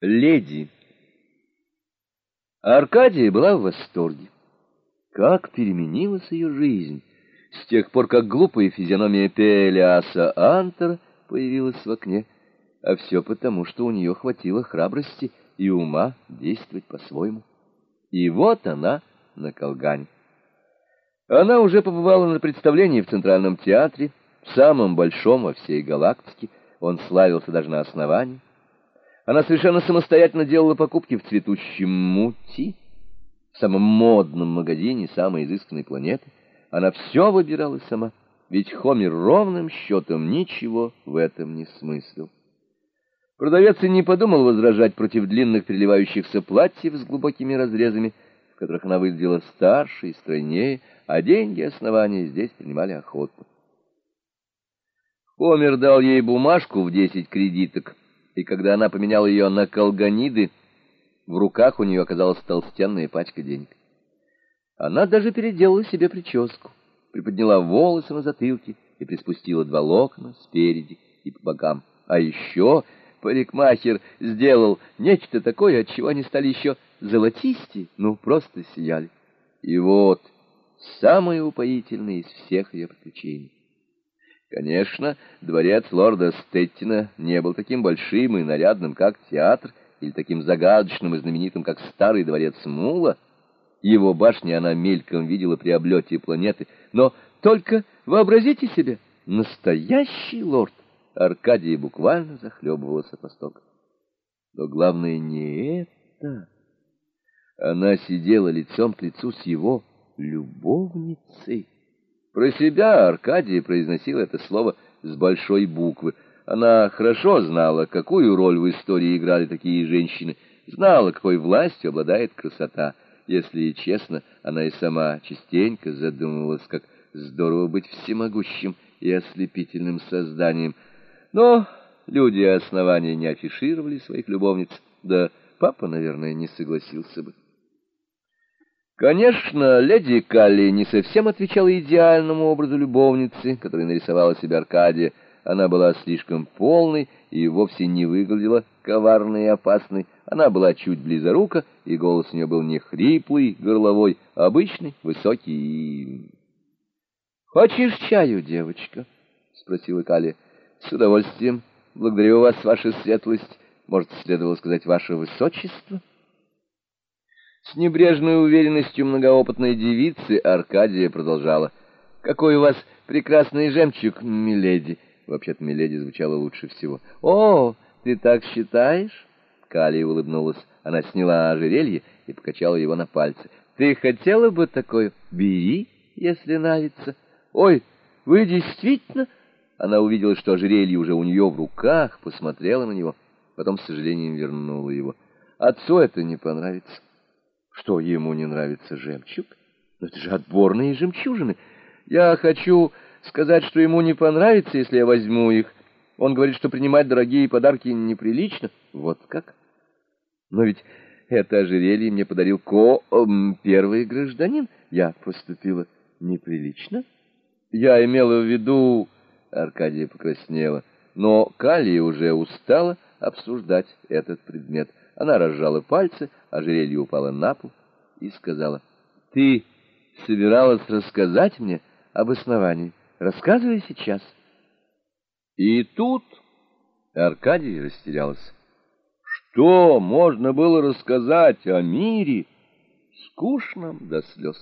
Леди. Аркадия была в восторге. Как переменилась ее жизнь с тех пор, как глупая физиономия Пелиаса Антера появилась в окне, а все потому, что у нее хватило храбрости и ума действовать по-своему. И вот она на Колгане. Она уже побывала на представлении в Центральном театре, самом большом во всей галактике, он славился даже на основании. Она совершенно самостоятельно делала покупки в цветущем Мути, в самом модном магазине самой изысканной планеты. Она все выбирала сама, ведь Хомер ровным счетом ничего в этом не смыслил. Продавец и не подумал возражать против длинных переливающихся платьев с глубокими разрезами, в которых она выглядела старше и стройнее, а деньги основания здесь принимали охотно. Хомер дал ей бумажку в десять кредиток — и когда она поменяла ее на колганиды, в руках у нее оказалась толстенная пачка денег. Она даже переделала себе прическу, приподняла волосы на затылке и приспустила два локона спереди и по бокам. А еще парикмахер сделал нечто такое, от чего они стали еще золотистее, ну, просто сияли. И вот самое упоительное из всех ее приключений. Конечно, дворец лорда Стеттина не был таким большим и нарядным, как театр, или таким загадочным и знаменитым, как старый дворец Мула. Его башни она мельком видела при облете планеты. Но только вообразите себе, настоящий лорд! Аркадия буквально захлебывалась от восторга. Но главное не это. Она сидела лицом к лицу с его любовницей. Про себя Аркадия произносил это слово с большой буквы. Она хорошо знала, какую роль в истории играли такие женщины, знала, какой властью обладает красота. Если честно, она и сама частенько задумывалась, как здорово быть всемогущим и ослепительным созданием. Но люди основания не афишировали своих любовниц, да папа, наверное, не согласился бы. Конечно, леди Калли не совсем отвечала идеальному образу любовницы, который нарисовала себе Аркадия. Она была слишком полной и вовсе не выглядела коварной и опасной. Она была чуть близорука, и голос у нее был не хриплый, горловой, а обычный, высокий и... «Хочешь чаю, девочка?» — спросила Калли. «С удовольствием. Благодарю вас, ваша светлость. Может, следовало сказать, ваше высочество?» С небрежной уверенностью многоопытной девицы Аркадия продолжала. «Какой у вас прекрасный жемчуг, миледи!» Вообще-то миледи звучало лучше всего. «О, ты так считаешь?» Калия улыбнулась. Она сняла ожерелье и покачала его на пальце. «Ты хотела бы такое? Бери, если нравится». «Ой, вы действительно...» Она увидела, что ожерелье уже у нее в руках, посмотрела на него, потом с сожалением вернула его. «Отцу это не понравится». Что, ему не нравится жемчуг? Но это же отборные жемчужины. Я хочу сказать, что ему не понравится, если я возьму их. Он говорит, что принимать дорогие подарки неприлично. Вот как? Но ведь это ожерелье мне подарил Ко, эм, первый гражданин. Я поступила неприлично. Я имела в виду... Аркадия покраснела. Но Калия уже устала обсуждать этот предмет. Она разжала пальцы, ожерелье упало на пол и сказала, «Ты собиралась рассказать мне об основании. Рассказывай сейчас». И тут Аркадий растерялся. Что можно было рассказать о мире, скучном до слез?